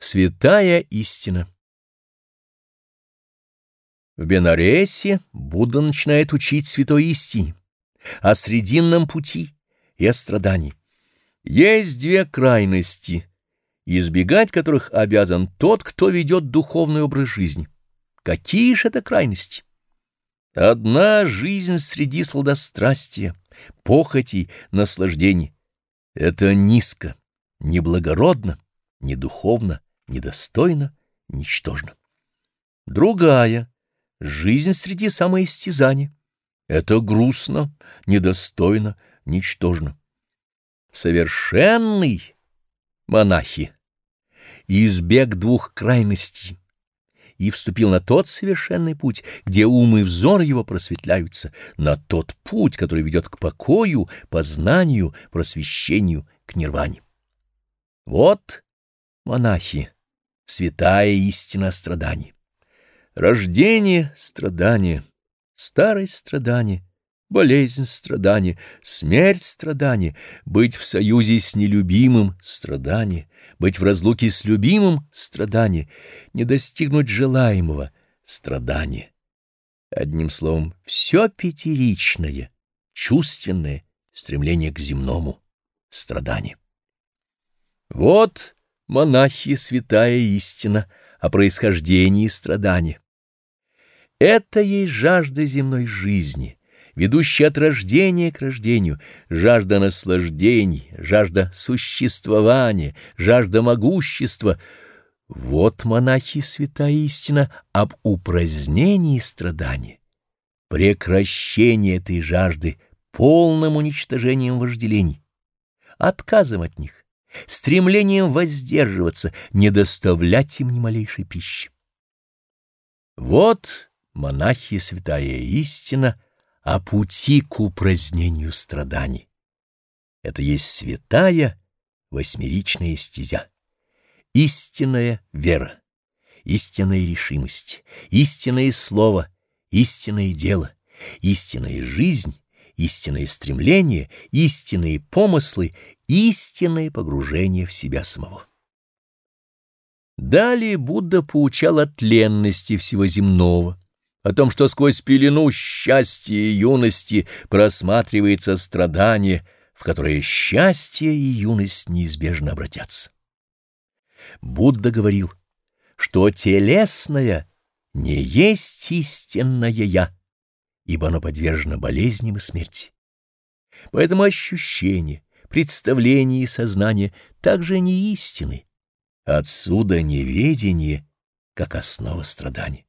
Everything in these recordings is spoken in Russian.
Святая истина В Бенаресе Будда начинает учить святой истине, о срединном пути и о страдании. Есть две крайности, избегать которых обязан тот, кто ведет духовный образ жизни. Какие же это крайности? Одна жизнь среди сладострастия, похотей, наслаждений. Это низко, неблагородно, недуховно недостойно, ничтожно. Другая — жизнь среди самоистязания. Это грустно, недостойно, ничтожно. Совершенный монахи избег двух крайностей и вступил на тот совершенный путь, где ум и взор его просветляются, на тот путь, который ведет к покою, познанию, просвещению, к нирване. Вот монахи святая истина страданий. Рождение — страдание, старость — страдание, болезнь — страдание, смерть — страдание, быть в союзе с нелюбимым — страдание, быть в разлуке с любимым — страдание, не достигнуть желаемого — страдание. Одним словом, все пятеричное, чувственное, стремление к земному — страдание. Вот монахи святая истина о происхождении страдания. Это есть жажда земной жизни, ведущая от рождения к рождению, жажда наслаждений, жажда существования, жажда могущества. Вот, монахи, святая истина об упразднении страдания, прекращении этой жажды полным уничтожением вожделений, отказом от них, стремлением воздерживаться, не доставлять им ни малейшей пищи. Вот, монахи, святая истина о пути к упразднению страданий. Это есть святая восьмеричная стезя, истинная вера, истинная решимость, истинное слово, истинное дело, истинная жизнь, истинное стремление, истинные помыслы истинное погружение в себя самого. Далее Будда поучал о тленности всего земного, о том, что сквозь пелену счастья и юности просматривается страдание, в которое счастье и юность неизбежно обратятся. Будда говорил, что телесное не есть истинное «я», ибо оно подвержено болезням и смерти. Поэтому ощущение, представление и сознание также не истины. Отсюда неведение, как основа страданий.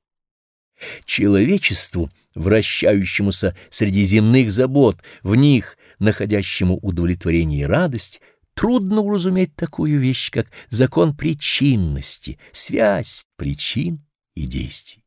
Человечеству, вращающемуся среди земных забот, в них находящему удовлетворение и радость, трудно уразуметь такую вещь, как закон причинности, связь причин и действий.